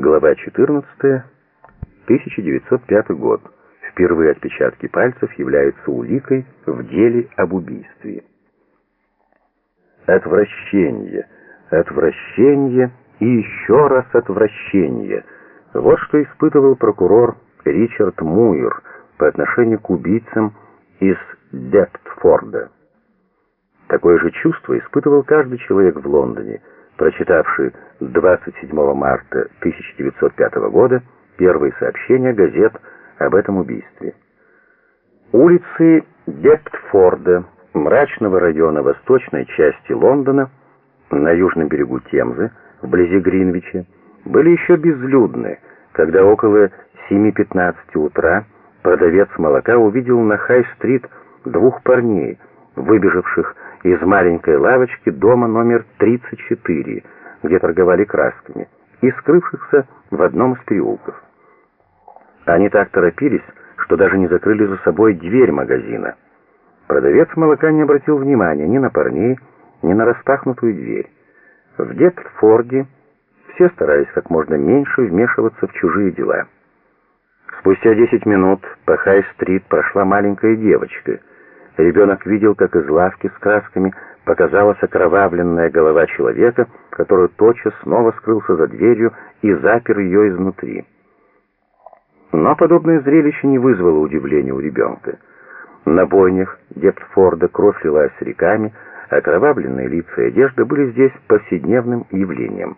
Глава 14. 1905 год. Впервые отпечатки пальцев являются уликой в деле об убийстве. Отвращение, отвращение и еще раз отвращение. Вот что испытывал прокурор Ричард Муир по отношению к убийцам из Дептфорда. Такое же чувство испытывал каждый человек в Лондоне, прочитавший 27 марта 1905 года первые сообщения газет об этом убийстве. Улицы Дептфорда, мрачного района восточной части Лондона, на южном берегу Темзы, вблизи Гринвича, были еще безлюдны, когда около 7.15 утра продавец молока увидел на Хай-стрит двух парней, выбежавших из маленькой лавочки дома номер 34, где торговали красками, и скрывшихся в одном из переулков. Они так торопились, что даже не закрыли за собой дверь магазина. Продавец молока не обратил внимания ни на парней, ни на распахнутую дверь. В Детфорде все старались как можно меньше вмешиваться в чужие дела. Спустя 10 минут по Хай-стрит прошла маленькая девочка — Ребенок видел, как из лавки с красками показалась окровавленная голова человека, который тотчас снова скрылся за дверью и запер ее изнутри. Но подобное зрелище не вызвало удивления у ребенка. На бойнях Дептфорда кровь лилась реками, окровавленные лица и одежда были здесь повседневным явлением.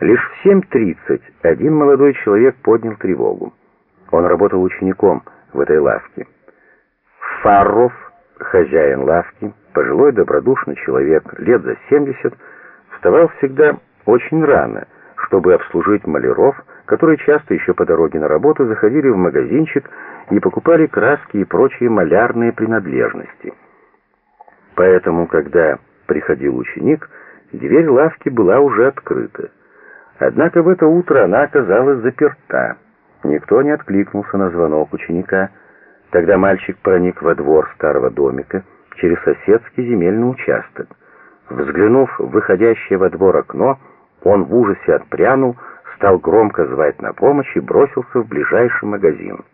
Лишь в 7.30 один молодой человек поднял тревогу. Он работал учеником в этой лавке. Фарров, хозяин лавки, пожилой добродушный человек, лет за 70, вставал всегда очень рано, чтобы обслужить маляров, которые часто еще по дороге на работу заходили в магазинчик и покупали краски и прочие малярные принадлежности. Поэтому, когда приходил ученик, дверь лавки была уже открыта. Однако в это утро она оказалась заперта. Никто не откликнулся на звонок ученика. Тогда мальчик проник во двор старого домика через соседский земельный участок. Взглянув в выходящее во двор окно, он в ужасе отпрянул, стал громко звать на помощь и бросился в ближайший магазин.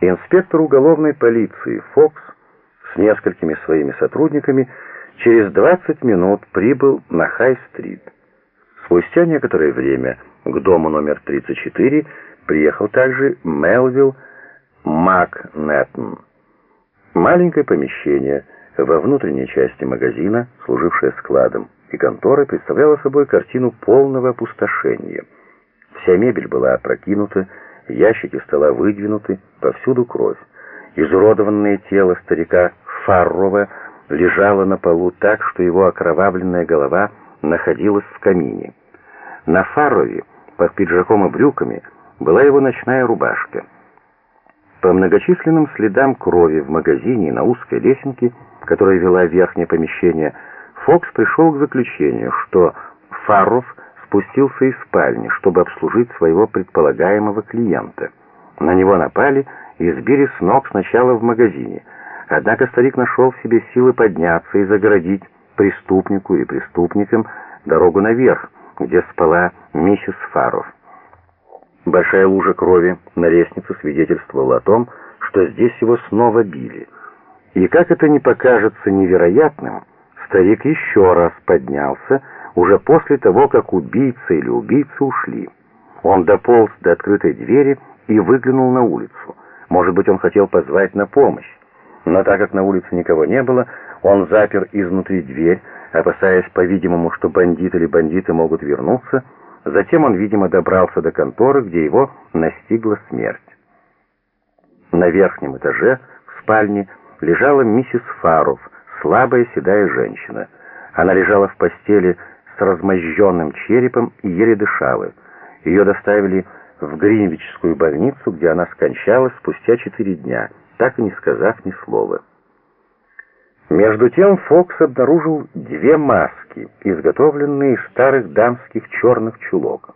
Инспектор уголовной полиции Фокс с несколькими своими сотрудниками через 20 минут прибыл на Хай-стрит. Спустя некоторое время к дому номер 34 приехал также Мелвилл Макнеттон. Маленькое помещение во внутренней части магазина, служившее складом и конторой, представляло собой картину полного опустошения. Вся мебель была опрокинута, ящики стола выдвинуты, повсюду кровь. Изуродованное тело старика Фаррова лежало на полу так, что его окровавленная голова находилась в камине. На Фаррове, под пиджаком и брюками, была его ночная рубашка. По многочисленным следам крови в магазине и на узкой лесенке, которая вела в верхнее помещение, Фокс пришел к заключению, что Фарров спустился из спальни, чтобы обслужить своего предполагаемого клиента. На него напали и сбили с ног сначала в магазине. Однако старик нашел в себе силы подняться и загородить преступнику и преступникам дорогу наверх, где спала миссис Фарров. Большая лужа крови на лестнице свидетельствовала о том, что здесь его снова били. И как это не покажется невероятным, старик еще раз поднялся, уже после того, как убийца или убийцы ушли. Он дополз до открытой двери и выглянул на улицу. Может быть, он хотел позвать на помощь. Но так как на улице никого не было, он запер изнутри дверь, опасаясь, по-видимому, что бандит или бандиты могут вернуться, Затем он, видимо, добрался до конторы, где его настигла смерть. На верхнем этаже, в спальне, лежала миссис Фаров, слабая седая женщина. Она лежала в постели с размозженным черепом и еле дышала. Ее доставили в Гринвичскую больницу, где она скончалась спустя четыре дня, так и не сказав ни слова. Между тем Фокс обнаружил две маски, изготовленные из старых дамских черных чулок.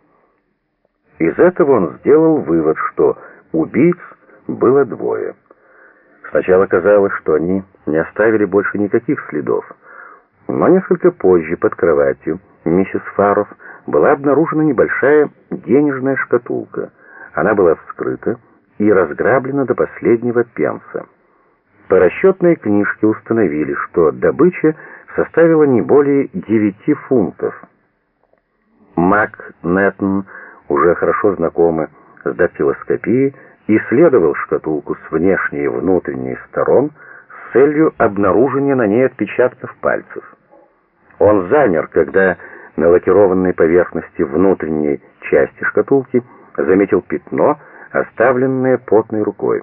Из этого он сделал вывод, что убийц было двое. Сначала казалось, что они не оставили больше никаких следов. Но несколько позже под кроватью миссис Фаров была обнаружена небольшая денежная шкатулка. Она была вскрыта и разграблена до последнего пенса. По расчетной книжке установили, что добыча составила не более 9 фунтов. Мак Неттон, уже хорошо знакомый с дактилоскопией, исследовал шкатулку с внешней и внутренней сторон с целью обнаружения на ней отпечатков пальцев. Он замер, когда на лакированной поверхности внутренней части шкатулки заметил пятно, оставленное потной рукой.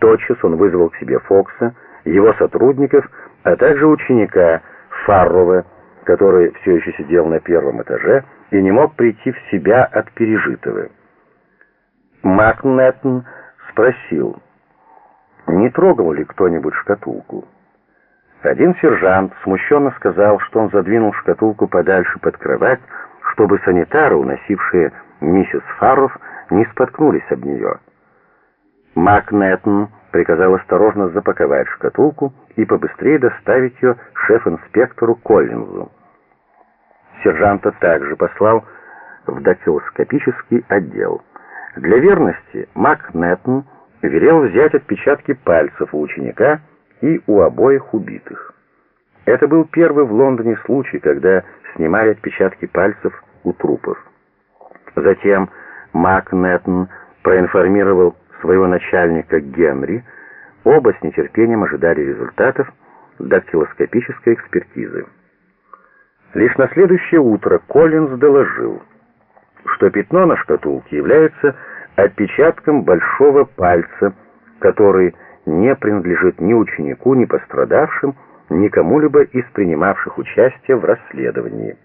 Тотчас он вызвал к себе Фокса, его сотрудников, а также ученика Фаррова, который все еще сидел на первом этаже и не мог прийти в себя от пережитого. Макнеттон спросил, не трогал ли кто-нибудь шкатулку. Один сержант смущенно сказал, что он задвинул шкатулку подальше под кровать, чтобы санитары, уносившие миссис Фарров, не споткнулись об нее. Макнеттон приказал осторожно запаковать шкатулку и побыстрее доставить ее шеф-инспектору Коллинзу. Сержанта также послал в дактилоскопический отдел. Для верности Макнеттон велел взять отпечатки пальцев у ученика и у обоих убитых. Это был первый в Лондоне случай, когда снимали отпечатки пальцев у трупов. Затем Макнеттон проинформировал своего начальника Генри, оба с нетерпением ожидали результатов дактилоскопической экспертизы. Лишь на следующее утро Коллинз доложил, что пятно на шкатулке является отпечатком большого пальца, который не принадлежит ни ученику, ни пострадавшим, ни кому-либо из принимавших участие в расследовании.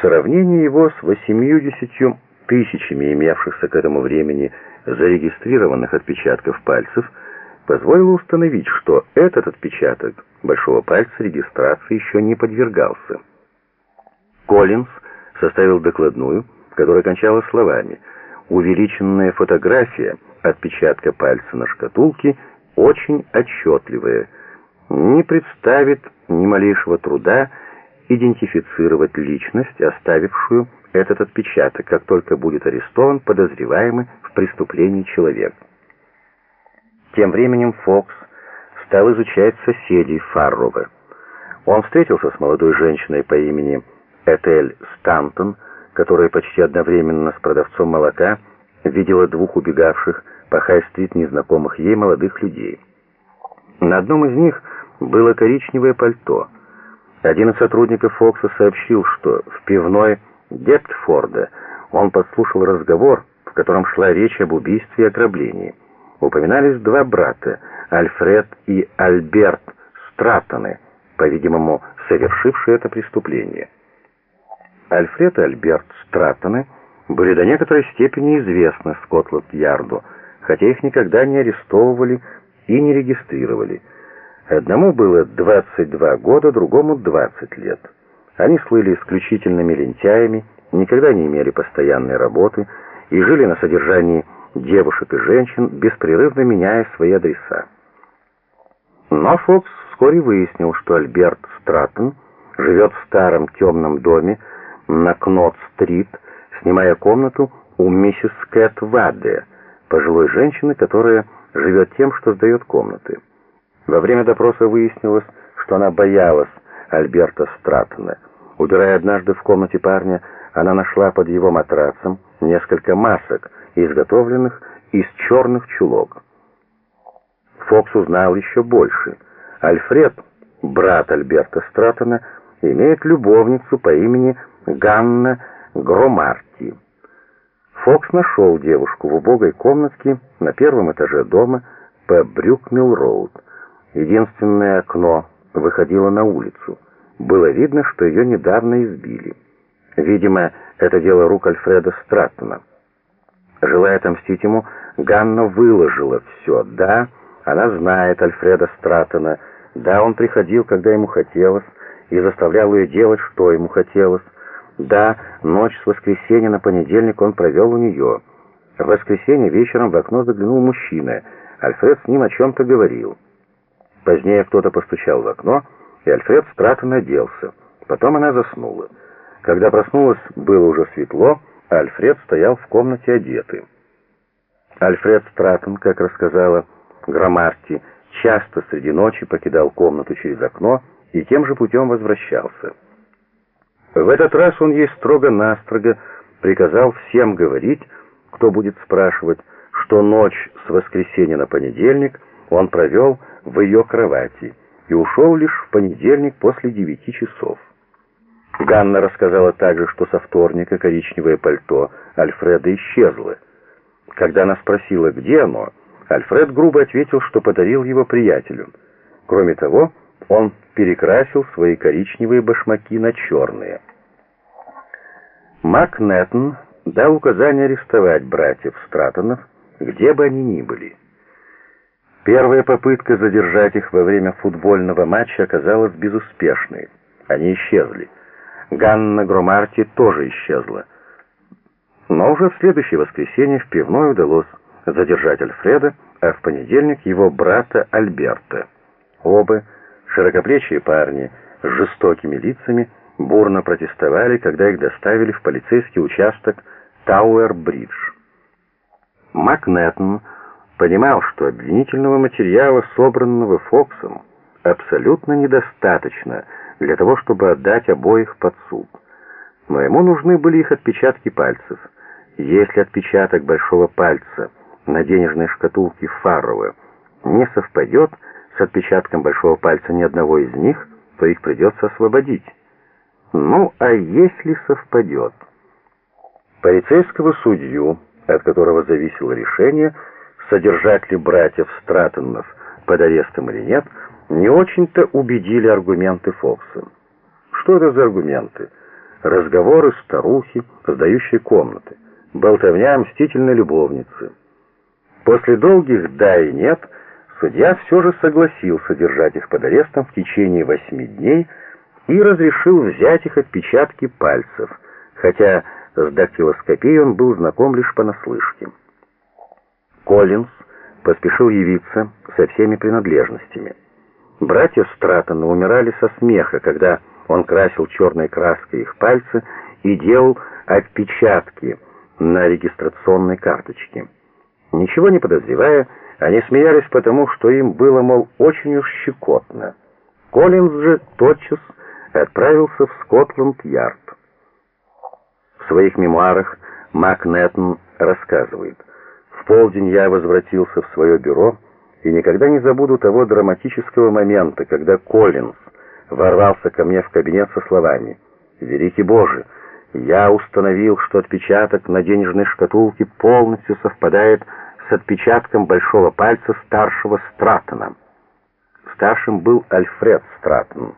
Сравнение его с 80 тысячами имевшихся к этому времени зарегистрированных отпечатков пальцев позволило установить, что этот отпечаток большого пальца регистрации еще не подвергался. Коллинз составил докладную, которая кончалась словами «Увеличенная фотография отпечатка пальца на шкатулке очень отчетливая, не представит ни малейшего труда идентифицировать личность, оставившую этот отпечаток, как только будет арестован подозреваемый в преступлении человек. Тем временем Фокс стал изучать соседей Фаррова. Он встретился с молодой женщиной по имени Этель Стантон, которая почти одновременно с продавцом молока видела двух убегавших по Хай-стрит незнакомых ей молодых людей. На одном из них было коричневое пальто. Один из сотрудников Фокса сообщил, что в пивной Дептфорда он подслушал разговор, в котором шла речь об убийстве и ограблении. Упоминались два брата, Альфред и Альберт Стратоны, по-видимому, совершившие это преступление. Альфред и Альберт Стратоны были до некоторой степени известны Скотланд-Ярду, хотя их никогда не арестовывали и не регистрировали. Одному было 22 года, другому 20 лет. Они слыли исключительными лентяями, никогда не имели постоянной работы и жили на содержании девушек и женщин, беспрерывно меняя свои адреса. Но Фокс вскоре выяснил, что Альберт Страттон живет в старом темном доме на Кнот-стрит, снимая комнату у миссис Кэт Вадде, пожилой женщины, которая живет тем, что сдает комнаты. Во время допроса выяснилось, что она боялась Альберта Стратона. Убирая однажды в комнате парня, она нашла под его матрацем несколько масок, изготовленных из черных чулок. Фокс узнал еще больше. Альфред, брат Альберта Стратона, имеет любовницу по имени Ганна Громарти. Фокс нашел девушку в убогой комнатке на первом этаже дома по Брюкмилл-Роуд. Единственное окно выходило на улицу. Было видно, что ее недавно избили. Видимо, это дело рук Альфреда Страттона. Желая отомстить ему, Ганна выложила все. Да, она знает Альфреда Страттона. Да, он приходил, когда ему хотелось, и заставлял ее делать, что ему хотелось. Да, ночь с воскресенья на понедельник он провел у нее. В воскресенье вечером в окно заглянул мужчина. Альфред с ним о чем-то говорил. Позднее кто-то постучал в окно, и Альфред Стратон оделся. Потом она заснула. Когда проснулась, было уже светло, а Альфред стоял в комнате одетый. Альфред Стратон, как рассказала Громарти, часто среди ночи покидал комнату через окно и тем же путем возвращался. В этот раз он ей строго-настрого приказал всем говорить, кто будет спрашивать, что ночь с воскресенья на понедельник он провел в ее кровати и ушел лишь в понедельник после девяти часов. Ганна рассказала также, что со вторника коричневое пальто Альфреда исчезло. Когда она спросила, где оно, Альфред грубо ответил, что подарил его приятелю. Кроме того, он перекрасил свои коричневые башмаки на черные. Мак Нэттон дал указание арестовать братьев Стратонов, где бы они ни были. Первая попытка задержать их во время футбольного матча оказалась безуспешной. Они исчезли. Ганна Громарти тоже исчезла. Но уже в следующее воскресенье в пивной удалось задержать Альфреда, а в понедельник его брата Альберта. Оба, широкоплечие парни с жестокими лицами, бурно протестовали, когда их доставили в полицейский участок Тауэр-Бридж. Макнеттон понимал, что обвинительного материала, собранного Фоксом, абсолютно недостаточно для того, чтобы отдать обоих под суд. Но ему нужны были их отпечатки пальцев. Если отпечаток большого пальца на денежной шкатулке Фаррова не совпадет с отпечатком большого пальца ни одного из них, то их придется освободить. Ну, а если совпадет? Полицейского судью, от которого зависело решение, содержать ли братьев Стратонов под арестом или нет, не очень-то убедили аргументы Фокса. Что это за аргументы? Разговоры старухи, сдающей комнаты, болтовня мстительной любовницы. После долгих «да» и «нет» судья все же согласился держать их под арестом в течение восьми дней и разрешил взять их отпечатки пальцев, хотя с дактилоскопией он был знаком лишь понаслышке. Коллинз поспешил явиться со всеми принадлежностями. Братья Стратона умирали со смеха, когда он красил черной краской их пальцы и делал отпечатки на регистрационной карточке. Ничего не подозревая, они смеялись потому, что им было, мол, очень уж щекотно. Коллинз же тотчас отправился в Скотланд-Ярд. В своих мемуарах Мак Нэттон рассказывает, «В полдень я возвратился в свое бюро и никогда не забуду того драматического момента, когда Коллинз ворвался ко мне в кабинет со словами «Великий Боже, я установил, что отпечаток на денежной шкатулке полностью совпадает с отпечатком большого пальца старшего Стратона». Старшим был Альфред Стратон.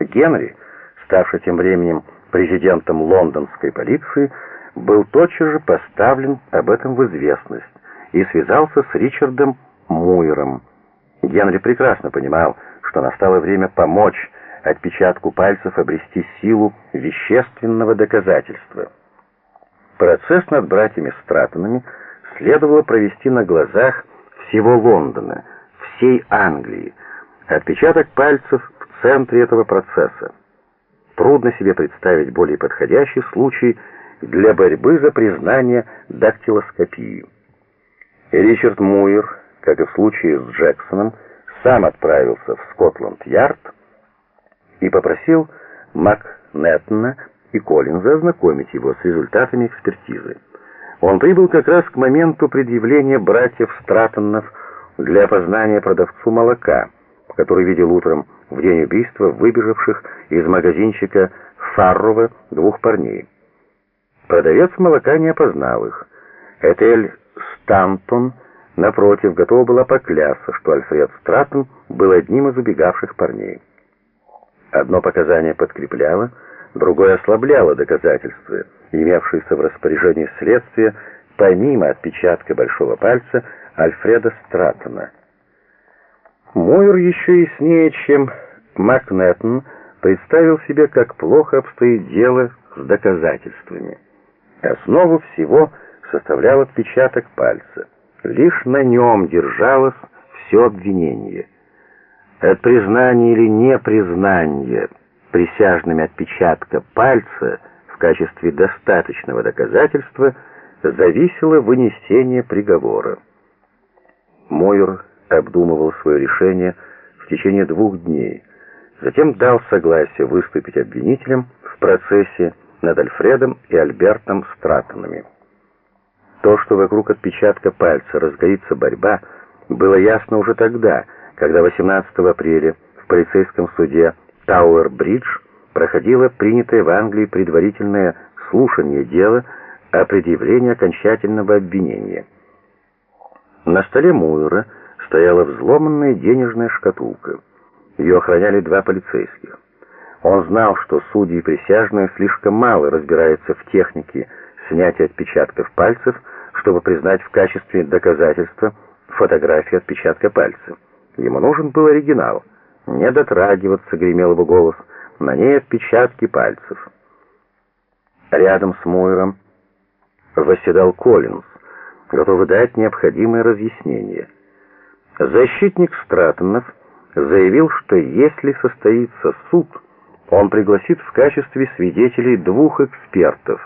Генри, ставший тем временем президентом лондонской полиции, был тотчас же поставлен об этом в известность и связался с Ричардом Муиром. Генри прекрасно понимал, что настало время помочь отпечатку пальцев обрести силу вещественного доказательства. Процесс над братьями Стратонами следовало провести на глазах всего Лондона, всей Англии. Отпечаток пальцев в центре этого процесса. Трудно себе представить более подходящий случай для борьбы за признание дактилоскопии. Ричард Муир, как и в случае с Джексоном, сам отправился в Скотланд-Ярд и попросил МакНеттона и Коллинза ознакомить его с результатами экспертизы. Он прибыл как раз к моменту предъявления братьев Стратонов для опознания продавцу молока, который видел утром в день убийства выбежавших из магазинчика Фаррова двух парней. Продавец молока не опознал их. Этель Стантон, напротив, готова была поклясться, что Альфред Стратон был одним из убегавших парней. Одно показание подкрепляло, другое ослабляло доказательства, имевшиеся в распоряжении следствия, помимо отпечатка большого пальца Альфреда Стратона. Мойер еще яснее, чем Макнеттон, представил себе, как плохо обстоит дело с доказательствами. Основу всего составлял отпечаток пальца. Лишь на нем держалось все обвинение. От признания или непризнания присяжными отпечатка пальца в качестве достаточного доказательства зависело вынесение приговора. Мойер обдумывал свое решение в течение двух дней, затем дал согласие выступить обвинителем в процессе над Альфредом и Альбертом Стратонами. То, что вокруг отпечатка пальца разгорится борьба, было ясно уже тогда, когда 18 апреля в полицейском суде Тауэр-Бридж проходило принятое в Англии предварительное слушание дела о предъявлении окончательного обвинения. На столе Муэра стояла взломанная денежная шкатулка. Ее охраняли два полицейских. Он знал, что судьи и присяжные слишком мало разбираются в технике снятия отпечатков пальцев, чтобы признать в качестве доказательства фотографию отпечатка пальца. Ему нужен был оригинал. «Не дотрагиваться», — гремел его голос, — «на ней отпечатки пальцев». Рядом с Мойером восседал Коллинз, готовый дать необходимое разъяснение. Защитник Стратонов заявил, что если состоится суд, он пригласит в качестве свидетелей двух экспертов.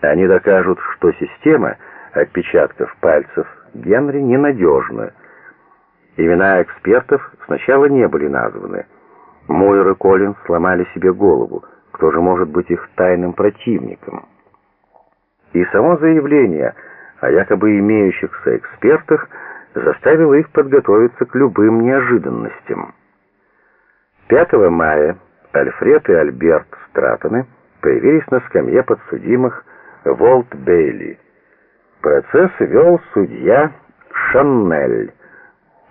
Они докажут, что система отпечатков пальцев Генри ненадежна, Имена экспертов сначала не были названы. Мойер и Коллинз сломали себе голову, кто же может быть их тайным противником. И само заявление о якобы имеющихся экспертах заставило их подготовиться к любым неожиданностям. 5 мая Альфред и Альберт Стратоны появились на скамье подсудимых Волт Бейли. Процесс вел судья Шаннель.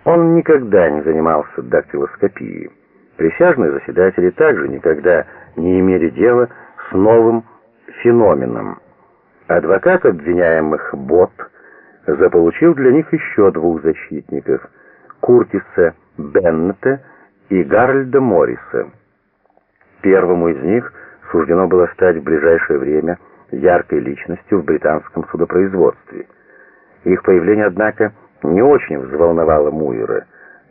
Он никогда не занимался дактилоскопией. Присяжные заседатели также никогда не имели дела с новым феноменом. Адвокат обвиняемых Бот заполучил для них еще двух защитников – Куртиса Беннета и Гарольда Морриса. Первому из них суждено было стать в ближайшее время яркой личностью в британском судопроизводстве. Их появление, однако, не очень взволновало Муира.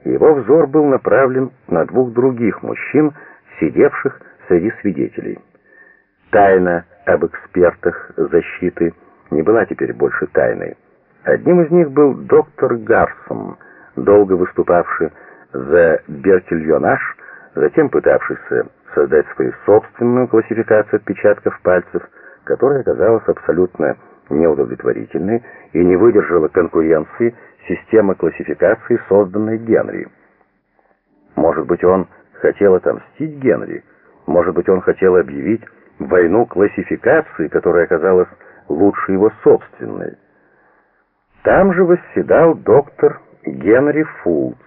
Его взор был направлен на двух других мужчин, сидевших среди свидетелей. Тайна об экспертах защиты не была теперь больше тайной. Одним из них был доктор Гарсон, долго выступавший за Бертильонаж, затем пытавшийся создать свою собственную классификацию отпечатков пальцев, которая оказалась абсолютно неудовлетворительной и не выдержала конкуренции системы классификации, созданной Генри. Может быть, он хотел отомстить Генри, может быть, он хотел объявить войну классификации, которая оказалась лучше его собственной. Там же восседал доктор Генри Фулц.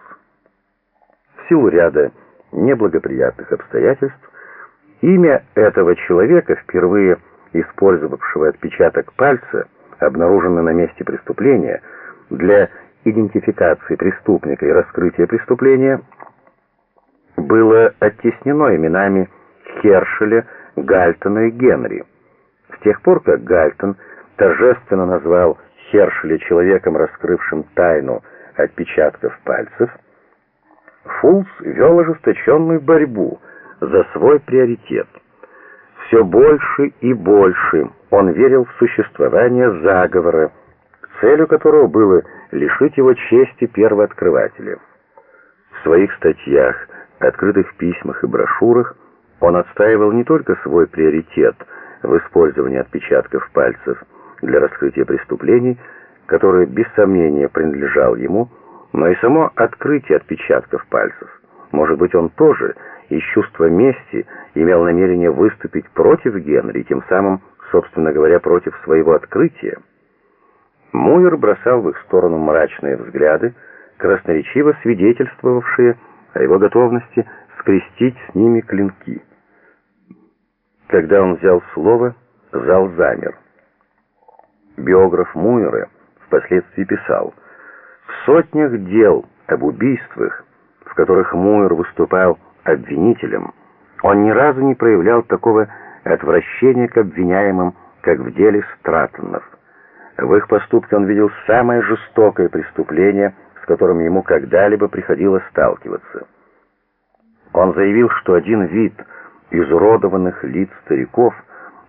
В силу ряда неблагоприятных обстоятельств имя этого человека, впервые использовавшего отпечаток пальца, обнаруженный на месте преступления, для идентификации преступника и раскрытия преступления, было оттеснено именами Хершеля, Гальтона и Генри. С тех пор, как Гальтон торжественно назвал Хершеля человеком, раскрывшим тайну отпечатков пальцев, Фулс вел ожесточенную борьбу за свой приоритет. Все больше и больше он верил в существование заговора, целью которого было лишить его чести первооткрывателя. В своих статьях, открытых письмах и брошюрах он отстаивал не только свой приоритет в использовании отпечатков пальцев для раскрытия преступлений, который без сомнения принадлежал ему, но и само открытие отпечатков пальцев. Может быть, он тоже из чувства мести имел намерение выступить против Генри, тем самым, собственно говоря, против своего открытия. Муэр бросал в их сторону мрачные взгляды, красноречиво свидетельствовавшие о его готовности скрестить с ними клинки. Когда он взял слово, зал замер. Биограф Муэра впоследствии писал, «В сотнях дел об убийствах, в которых Муэр выступал обвинителем, он ни разу не проявлял такого отвращения к обвиняемым, как в деле Стратонов». В их поступке он видел самое жестокое преступление, с которым ему когда-либо приходилось сталкиваться. Он заявил, что один вид изуродованных лиц стариков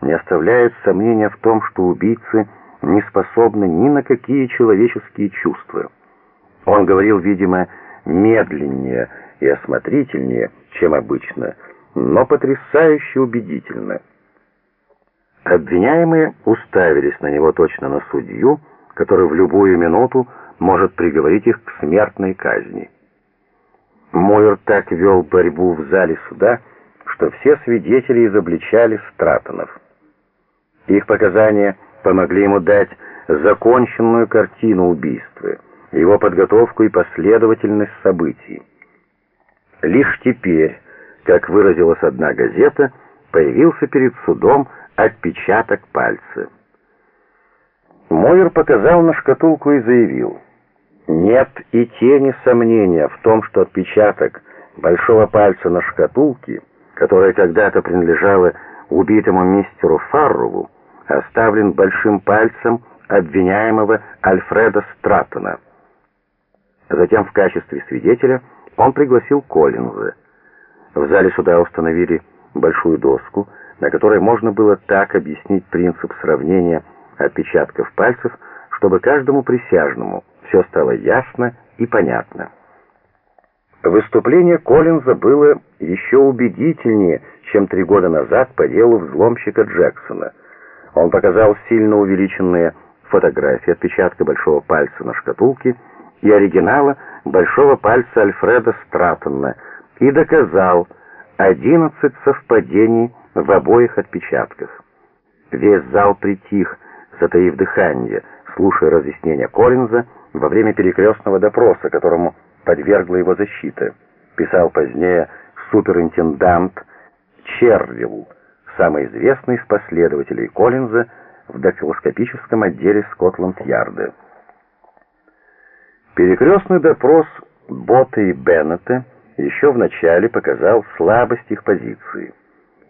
не оставляет сомнения в том, что убийцы не способны ни на какие человеческие чувства. Он говорил, видимо, медленнее и осмотрительнее, чем обычно, но потрясающе убедительно. Обвиняемые уставились на него точно на судью, который в любую минуту может приговорить их к смертной казни. Мойер так вел борьбу в зале суда, что все свидетели изобличали Стратонов. Их показания помогли ему дать законченную картину убийства, его подготовку и последовательность событий. Лишь теперь, как выразилась одна газета, появился перед судом отпечаток пальца. Мойер показал на шкатулку и заявил, «Нет и тени сомнения в том, что отпечаток большого пальца на шкатулке, которая когда-то принадлежала убитому мистеру Фаррову, оставлен большим пальцем обвиняемого Альфреда Стратона». Затем в качестве свидетеля он пригласил Коллинза. В зале суда установили большую доску, на которой можно было так объяснить принцип сравнения отпечатков пальцев, чтобы каждому присяжному все стало ясно и понятно. Выступление Коллинза было еще убедительнее, чем три года назад по делу взломщика Джексона. Он показал сильно увеличенные фотографии отпечатка большого пальца на шкатулке и оригинала большого пальца Альфреда Стратона и доказал 11 совпадений в обоих отпечатках. Весь зал притих, затаив дыхание, слушая разъяснения Коллинза во время перекрестного допроса, которому подвергла его защита, писал позднее суперинтендант Червилл, самый известный из последователей Коллинза в дактилоскопическом отделе Скотланд-Ярда. Перекрестный допрос Бота и Беннета еще вначале показал слабость их позиции.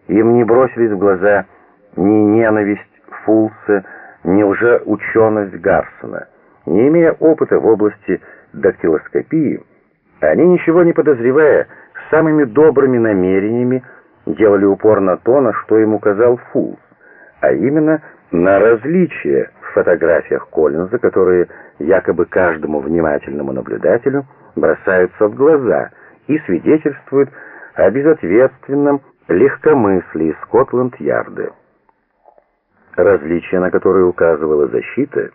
Им не бросились в глаза ни ненависть Фулса, ни лжеученость Гарсона. Не имея опыта в области дактилоскопии, они, ничего не подозревая, самыми добрыми намерениями делали упор на то, на что им указал Фулс, а именно на различия фотографиях Коллинза, которые якобы каждому внимательному наблюдателю бросаются в глаза и свидетельствуют о безответственном легкомыслии Скотланд-Ярда. Различия, на которые указывала защита,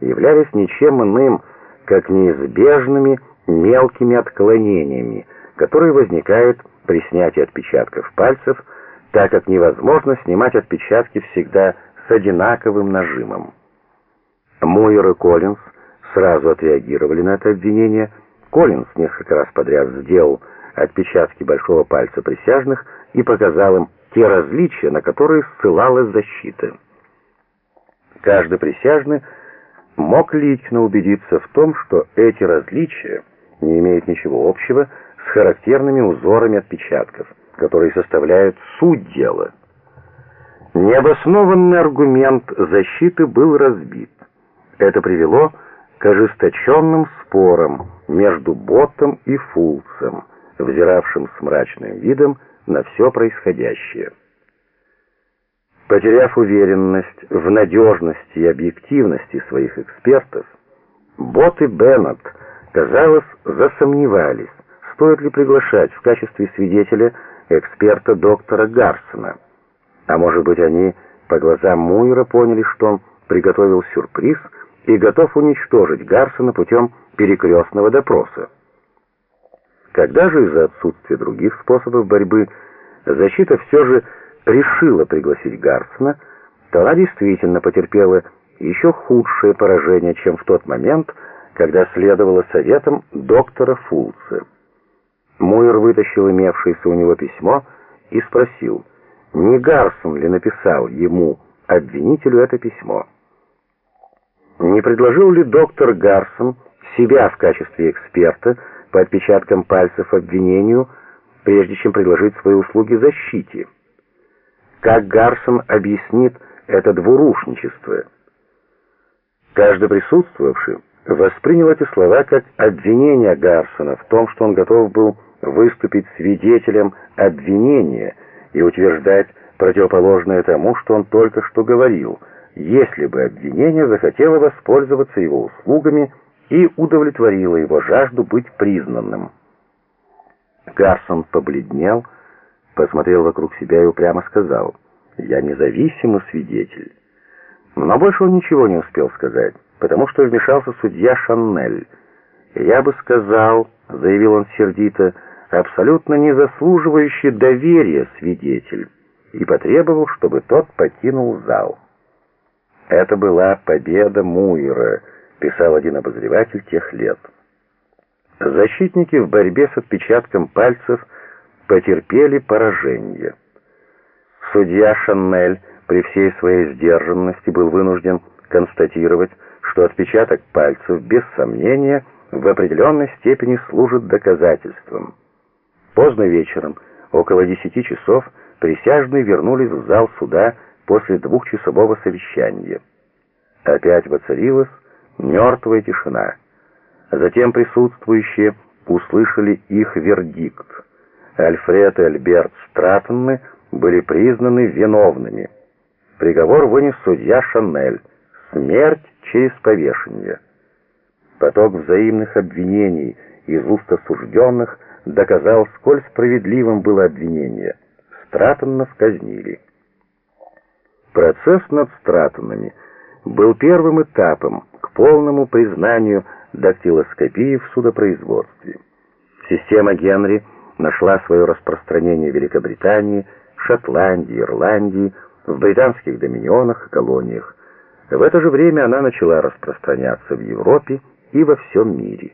являлись ничем иным, как неизбежными мелкими отклонениями, которые возникают при снятии отпечатков пальцев, так как невозможно снимать отпечатки всегда с одинаковым нажимом. Мойер и Коллинз сразу отреагировали на это обвинение. Коллинз несколько раз подряд сделал отпечатки большого пальца присяжных и показал им те различия, на которые ссылалась защита. Каждый присяжный мог лично убедиться в том, что эти различия не имеют ничего общего с характерными узорами отпечатков, которые составляют суть дела. Необоснованный аргумент защиты был разбит. Это привело к ожесточенным спорам между Ботом и Фулцем, взиравшим с мрачным видом на все происходящее. Потеряв уверенность в надежности и объективности своих экспертов, Бот и Беннет, казалось, засомневались, стоит ли приглашать в качестве свидетеля эксперта доктора Гарсона. А может быть, они по глазам Муира поняли, что он приготовил сюрприз и готов уничтожить Гарсона путем перекрестного допроса. Когда же из-за отсутствия других способов борьбы защита все же решила пригласить Гарсона, то она действительно потерпела еще худшее поражение, чем в тот момент, когда следовала советам доктора Фулца. Муэр вытащил имевшееся у него письмо и спросил, не Гарсон ли написал ему, обвинителю, это письмо. Не предложил ли доктор Гарсон себя в качестве эксперта по отпечаткам пальцев обвинению, прежде чем предложить свои услуги защите? Как Гарсон объяснит это двурушничество? Каждый присутствовавший воспринял эти слова как обвинение Гарсона в том, что он готов был выступить свидетелем обвинения и утверждать противоположное тому, что он только что говорил, если бы обвинение захотело воспользоваться его услугами и удовлетворило его жажду быть признанным. Гарсон побледнел, посмотрел вокруг себя и упрямо сказал, «Я независимый свидетель». Но больше он ничего не успел сказать, потому что вмешался судья Шаннель. «Я бы сказал», — заявил он сердито, — «абсолютно не заслуживающий доверия свидетель» и потребовал, чтобы тот покинул зал. «Это была победа Муира», — писал один обозреватель тех лет. Защитники в борьбе с отпечатком пальцев потерпели поражение. Судья Шаннель при всей своей сдержанности был вынужден констатировать, что отпечаток пальцев, без сомнения, в определенной степени служит доказательством. Поздно вечером, около десяти часов, присяжные вернулись в зал суда после двухчасового совещания. Опять воцарилась мертвая тишина. Затем присутствующие услышали их вердикт. Альфред и Альберт Стратонны были признаны виновными. Приговор вынес судья Шанель. Смерть через повешение. Поток взаимных обвинений из уст осужденных доказал, сколь справедливым было обвинение – Стратоннов казнили. Процесс над Стратонами был первым этапом к полному признанию дактилоскопии в судопроизводстве. Система Генри нашла свое распространение в Великобритании, Шотландии, Ирландии, в британских доминионах и колониях. В это же время она начала распространяться в Европе и во всем мире.